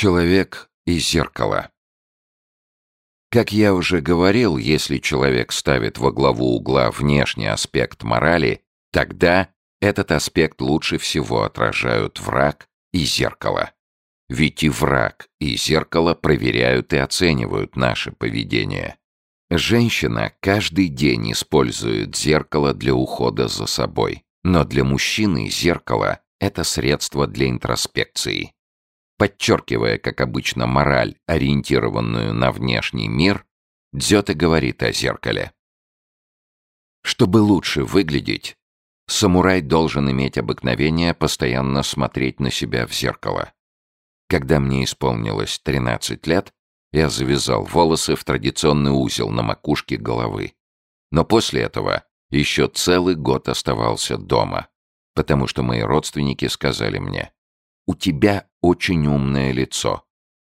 Человек и зеркало. Как я уже говорил, если человек ставит во главу угла внешний аспект морали, тогда этот аспект лучше всего отражают враг и зеркало. Ведь и враг, и зеркало проверяют и оценивают наше поведение. Женщина каждый день использует зеркало для ухода за собой, но для мужчины зеркало — это средство для интроспекции. Подчеркивая, как обычно, мораль, ориентированную на внешний мир, Дзёте говорит о зеркале. Чтобы лучше выглядеть, самурай должен иметь обыкновение постоянно смотреть на себя в зеркало. Когда мне исполнилось 13 лет, я завязал волосы в традиционный узел на макушке головы. Но после этого еще целый год оставался дома, потому что мои родственники сказали мне, «У тебя очень умное лицо,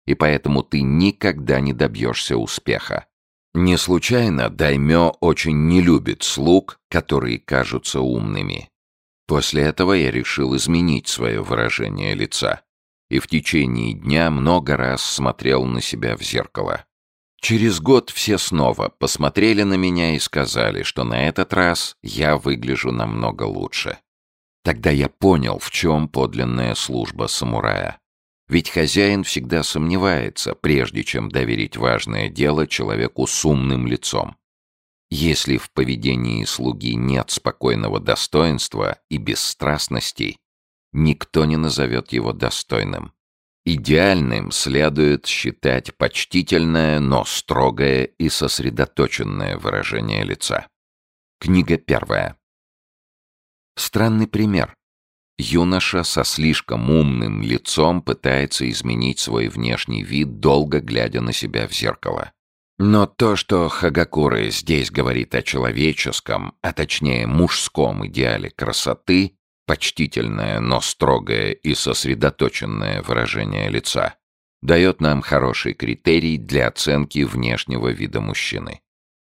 и поэтому ты никогда не добьешься успеха. Не случайно Даймё очень не любит слуг, которые кажутся умными. После этого я решил изменить свое выражение лица и в течение дня много раз смотрел на себя в зеркало. Через год все снова посмотрели на меня и сказали, что на этот раз я выгляжу намного лучше. Тогда я понял, в чем подлинная служба самурая. Ведь хозяин всегда сомневается, прежде чем доверить важное дело человеку с умным лицом. Если в поведении слуги нет спокойного достоинства и бесстрастности, никто не назовет его достойным. Идеальным следует считать почтительное, но строгое и сосредоточенное выражение лица. Книга первая. Странный пример. Юноша со слишком умным лицом пытается изменить свой внешний вид, долго глядя на себя в зеркало. Но то, что Хагакуры здесь говорит о человеческом, а точнее мужском идеале красоты, почтительное, но строгое и сосредоточенное выражение лица, дает нам хороший критерий для оценки внешнего вида мужчины.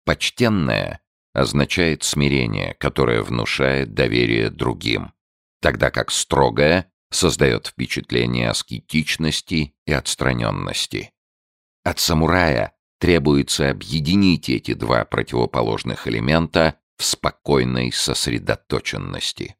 Почтенное означает смирение, которое внушает доверие другим тогда как строгое создает впечатление аскетичности и отстраненности. От самурая требуется объединить эти два противоположных элемента в спокойной сосредоточенности.